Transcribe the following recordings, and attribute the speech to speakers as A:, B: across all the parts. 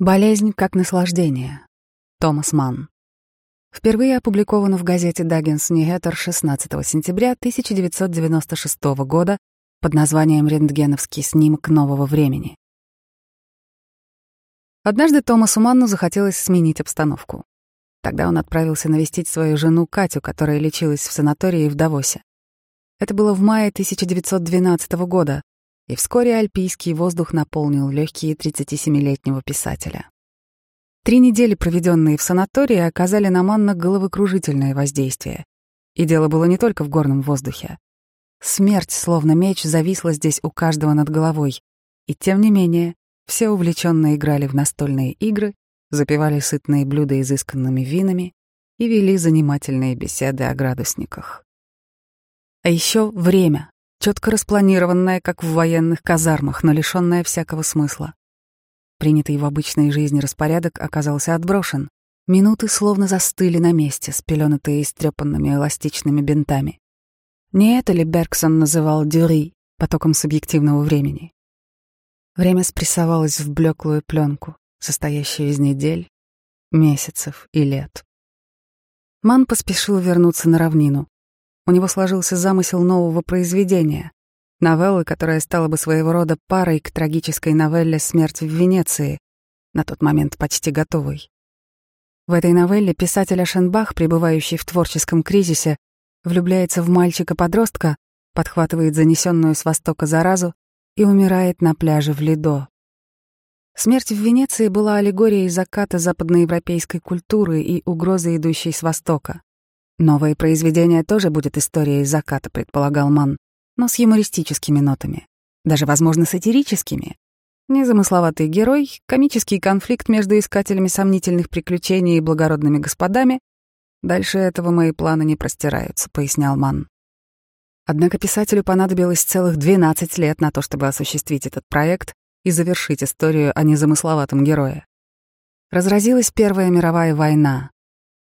A: Болезнь как наслаждение. Томас Манн. Впервые опубликовано в газете Даггинс Ньюэттер 16 сентября 1996 года под названием «Рентгеновский снимок нового времени». Однажды Томасу Манну захотелось сменить обстановку. Тогда он отправился навестить свою жену Катю, которая лечилась в санатории в Давосе. Это было в мае 1912 года, и вскоре альпийский воздух наполнил легкие 37-летнего писателя. Три недели, проведенные в санатории, оказали на Манна головокружительное воздействие. И дело было не только в горном воздухе. Смерть, словно меч, зависла здесь у каждого над головой. И тем не менее, все увлеченно играли в настольные игры, запивали сытные блюда изысканными винами и вели занимательные беседы о градусниках. А еще время, четко распланированная, как в военных казармах, но лишенная всякого смысла. Принятый в обычной жизни распорядок оказался отброшен. Минуты словно застыли на месте, спеленутые истрепанными эластичными бинтами. Не это ли Бергсон называл дюри, потоком субъективного времени? Время спрессовалось в блеклую пленку, состоящую из недель, месяцев и лет. Ман поспешил вернуться на равнину. У него сложился замысел нового произведения, новеллы, которая стала бы своего рода парой к трагической новелле «Смерть в Венеции», на тот момент почти готовой. В этой новелле писатель Ашенбах, пребывающий в творческом кризисе, влюбляется в мальчика-подростка, подхватывает занесенную с востока заразу и умирает на пляже в Лидо. Смерть в Венеции была аллегорией заката западноевропейской культуры и угрозы, идущей с востока. Новое произведение тоже будет историей заката, предполагал Ман, но с юмористическими нотами, даже, возможно, сатирическими. Незамысловатый герой, комический конфликт между искателями сомнительных приключений и благородными господами. Дальше этого мои планы не простираются, пояснял Ман. Однако писателю понадобилось целых 12 лет на то, чтобы осуществить этот проект и завершить историю о незамысловатом герое. Разразилась Первая мировая война,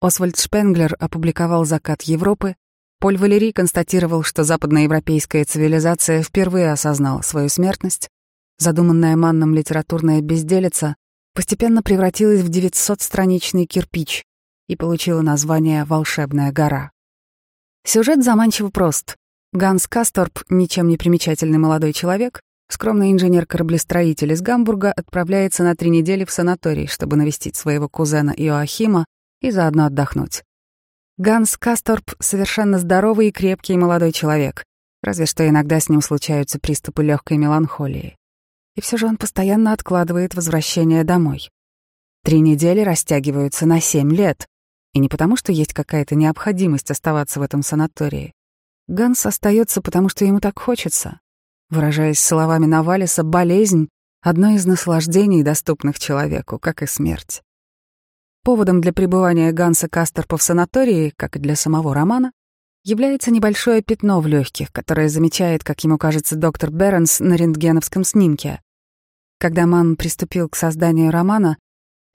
A: Освальд Шпенглер опубликовал «Закат Европы», Поль Валерий констатировал, что западноевропейская цивилизация впервые осознала свою смертность, задуманная Манном литературная безделица постепенно превратилась в 900-страничный кирпич и получила название «Волшебная гора». Сюжет заманчиво прост. Ганс Касторп, ничем не примечательный молодой человек, скромный инженер-кораблестроитель из Гамбурга, отправляется на три недели в санаторий, чтобы навестить своего кузена Иоахима, и заодно отдохнуть. Ганс Касторп — совершенно здоровый и крепкий молодой человек, разве что иногда с ним случаются приступы легкой меланхолии. И все же он постоянно откладывает возвращение домой. Три недели растягиваются на семь лет, и не потому, что есть какая-то необходимость оставаться в этом санатории. Ганс остается, потому что ему так хочется. Выражаясь словами Навалиса, болезнь — одно из наслаждений, доступных человеку, как и смерть. Поводом для пребывания Ганса Кастерпа в санатории, как и для самого романа, является небольшое пятно в легких, которое замечает, как ему кажется, доктор Бернс на рентгеновском снимке. Когда Ман приступил к созданию романа,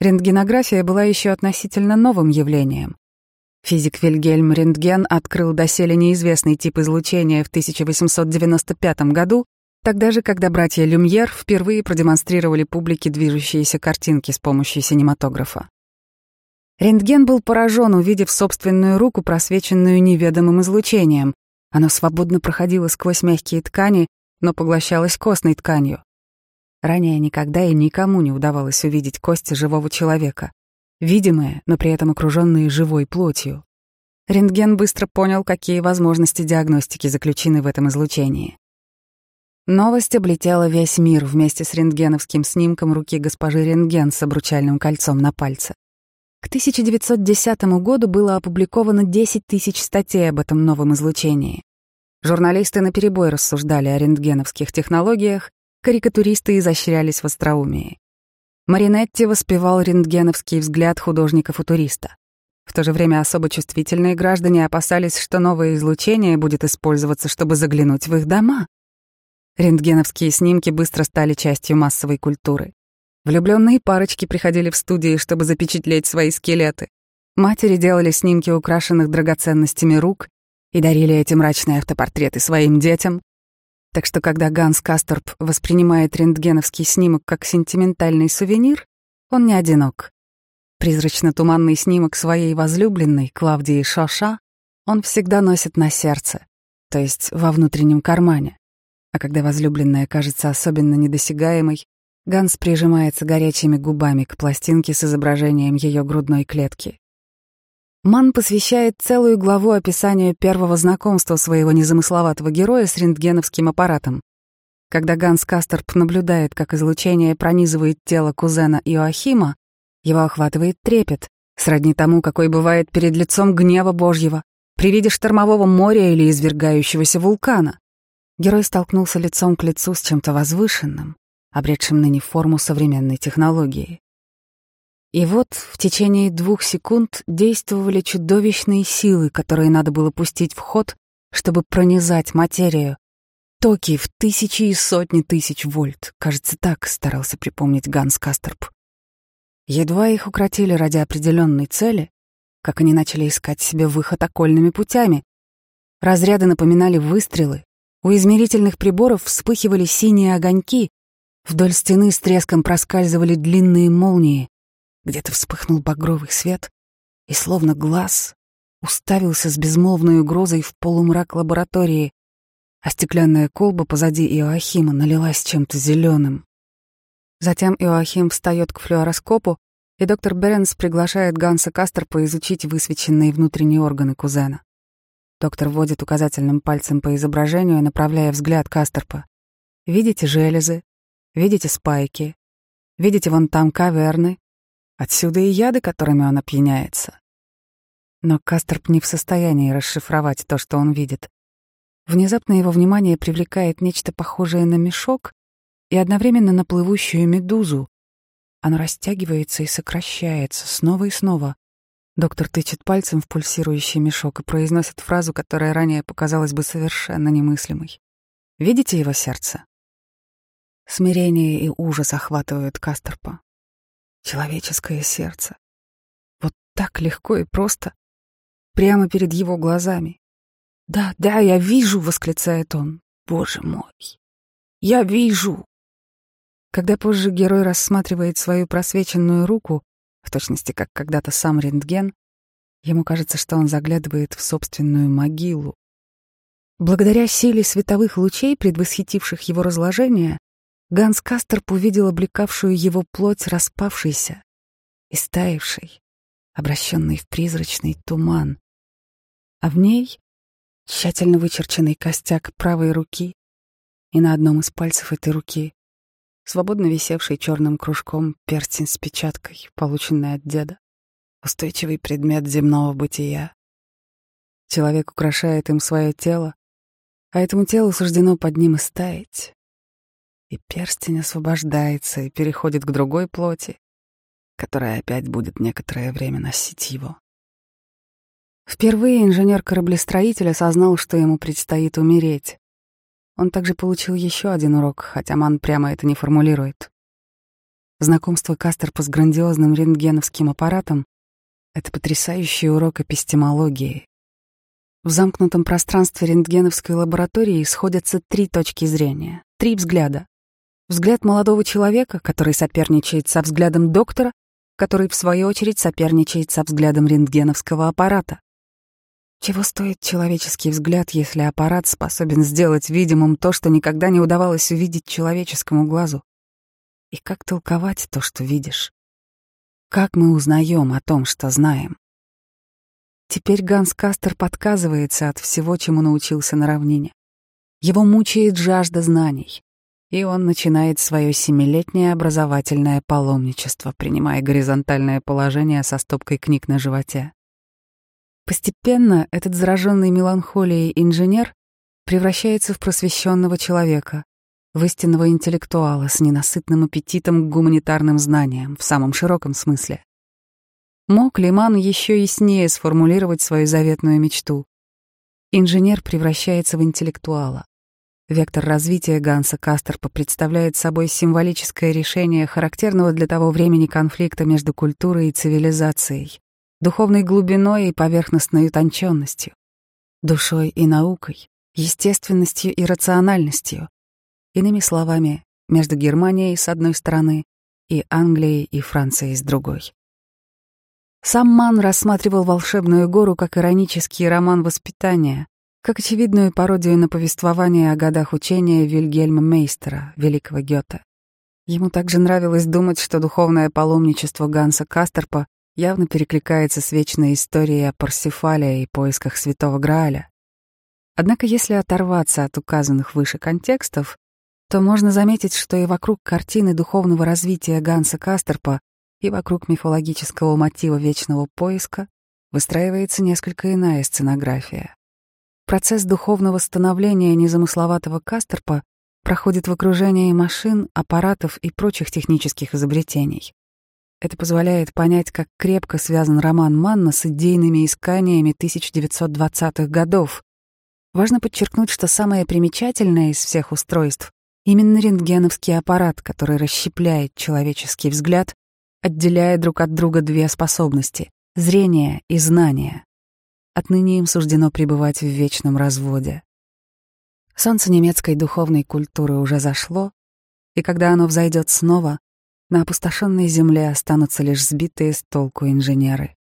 A: рентгенография была еще относительно новым явлением. Физик Вильгельм Рентген открыл доселе неизвестный тип излучения в 1895 году, тогда же, когда братья Люмьер впервые продемонстрировали публике движущиеся картинки с помощью синематографа. Рентген был поражен, увидев собственную руку, просвеченную неведомым излучением. Оно свободно проходило сквозь мягкие ткани, но поглощалось костной тканью. Ранее никогда и никому не удавалось увидеть кости живого человека, видимые, но при этом окруженные живой плотью. Рентген быстро понял, какие возможности диагностики заключены в этом излучении. Новость облетела весь мир вместе с рентгеновским снимком руки госпожи Рентген с обручальным кольцом на пальце. К 1910 году было опубликовано 10 тысяч статей об этом новом излучении. Журналисты наперебой рассуждали о рентгеновских технологиях, карикатуристы изощрялись в остроумии. Маринетти воспевал рентгеновский взгляд художника-футуриста. В то же время особо чувствительные граждане опасались, что новое излучение будет использоваться, чтобы заглянуть в их дома. Рентгеновские снимки быстро стали частью массовой культуры. Влюбленные парочки приходили в студии, чтобы запечатлеть свои скелеты. Матери делали снимки украшенных драгоценностями рук и дарили эти мрачные автопортреты своим детям. Так что когда Ганс Касторп воспринимает рентгеновский снимок как сентиментальный сувенир, Он не одинок. Призрачно-туманный снимок своей возлюбленной, Клавдии Шоша, он всегда носит на сердце, то есть во внутреннем кармане. А когда возлюбленная кажется особенно недосягаемой, Ганс прижимается горячими губами к пластинке с изображением ее грудной клетки. Ман посвящает целую главу описанию первого знакомства своего незамысловатого героя с рентгеновским аппаратом. Когда Ганс Кастерп наблюдает, как излучение пронизывает тело кузена Иоахима, его охватывает трепет, сродни тому, какой бывает перед лицом гнева Божьего, при виде штормового моря или извергающегося вулкана. Герой столкнулся лицом к лицу с чем-то возвышенным, обретшим ныне форму современной технологии. И вот в течение двух секунд действовали чудовищные силы, которые надо было пустить в ход, чтобы пронизать материю. Токи в тысячи и сотни тысяч вольт, кажется, так старался припомнить Ганс Кастерп. Едва их укротили ради определенной цели, как они начали искать себе выход окольными путями. Разряды напоминали выстрелы, у измерительных приборов вспыхивали синие огоньки, Вдоль стены с треском проскальзывали длинные молнии. Где-то вспыхнул багровый свет, и словно глаз уставился с безмолвной угрозой в полумрак лаборатории, а стеклянная колба позади Иоахима налилась чем-то зеленым. Затем Иоахим встает к флюороскопу, и доктор Беренс приглашает Ганса Кастерпа изучить высвеченные внутренние органы кузена. Доктор водит указательным пальцем по изображению, направляя взгляд Кастерпа. Видите железы, Видите спайки? Видите вон там каверны? Отсюда и яды, которыми он опьяняется. Но Кастерп не в состоянии расшифровать то, что он видит. Внезапно его внимание привлекает нечто похожее на мешок и одновременно на плывущую медузу. Оно растягивается и сокращается снова и снова. Доктор тычет пальцем в пульсирующий мешок и произносит фразу, которая ранее показалась бы совершенно немыслимой. «Видите его сердце? Смирение и ужас охватывают Кастерпа. Человеческое сердце. Вот так легко и просто. Прямо перед его глазами. «Да, да, я вижу!» — восклицает он. «Боже мой! Я вижу!» Когда позже герой рассматривает свою просвеченную руку, в точности как когда-то сам рентген, ему кажется, что он заглядывает в собственную могилу. Благодаря силе световых лучей, предвосхитивших его разложение, Ганс Кастерп увидел облекавшую его плоть распавшейся и стаившей, обращенной в призрачный туман. А в ней тщательно вычерченный костяк правой руки и на одном из пальцев этой руки свободно висевший черным кружком перстень с печаткой, полученный от деда, устойчивый предмет земного бытия. Человек украшает им свое тело, а этому телу суждено под ним истаять, и перстень освобождается и переходит к другой плоти, которая опять будет некоторое время носить его. Впервые инженер-кораблестроитель осознал, что ему предстоит умереть. Он также получил еще один урок, хотя Ман прямо это не формулирует. Знакомство Кастерпа с грандиозным рентгеновским аппаратом — это потрясающий урок эпистемологии. В замкнутом пространстве рентгеновской лаборатории сходятся три точки зрения, три взгляда. Взгляд молодого человека, который соперничает со взглядом доктора, который, в свою очередь, соперничает со взглядом рентгеновского аппарата. Чего стоит человеческий взгляд, если аппарат способен сделать видимым то, что никогда не удавалось увидеть человеческому глазу? И как толковать то, что видишь? Как мы узнаем о том, что знаем? Теперь Ганс Кастер подказывается от всего, чему научился на равнине. Его мучает жажда знаний и он начинает свое семилетнее образовательное паломничество, принимая горизонтальное положение со стопкой книг на животе. Постепенно этот зараженный меланхолией инженер превращается в просвещенного человека, в истинного интеллектуала с ненасытным аппетитом к гуманитарным знаниям в самом широком смысле. Мог Лиман еще яснее сформулировать свою заветную мечту? Инженер превращается в интеллектуала, Вектор развития Ганса Кастерпа представляет собой символическое решение характерного для того времени конфликта между культурой и цивилизацией, духовной глубиной и поверхностной утонченностью, душой и наукой, естественностью и рациональностью. Иными словами, между Германией с одной стороны и Англией и Францией с другой. Сам Ман рассматривал «Волшебную гору» как иронический роман воспитания, как очевидную пародию на повествование о годах учения Вильгельма Мейстера, великого Гёте. Ему также нравилось думать, что духовное паломничество Ганса Кастерпа явно перекликается с вечной историей о Парсифале и поисках Святого Грааля. Однако если оторваться от указанных выше контекстов, то можно заметить, что и вокруг картины духовного развития Ганса Кастерпа, и вокруг мифологического мотива вечного поиска выстраивается несколько иная сценография. Процесс духовного становления незамысловатого Кастерпа проходит в окружении машин, аппаратов и прочих технических изобретений. Это позволяет понять, как крепко связан роман Манна с идейными исканиями 1920-х годов. Важно подчеркнуть, что самое примечательное из всех устройств — именно рентгеновский аппарат, который расщепляет человеческий взгляд, отделяя друг от друга две способности — зрение и знание. Отныне им суждено пребывать в вечном разводе. Солнце немецкой духовной культуры уже зашло, и когда оно взойдет снова, на опустошенной земле останутся лишь сбитые с толку инженеры.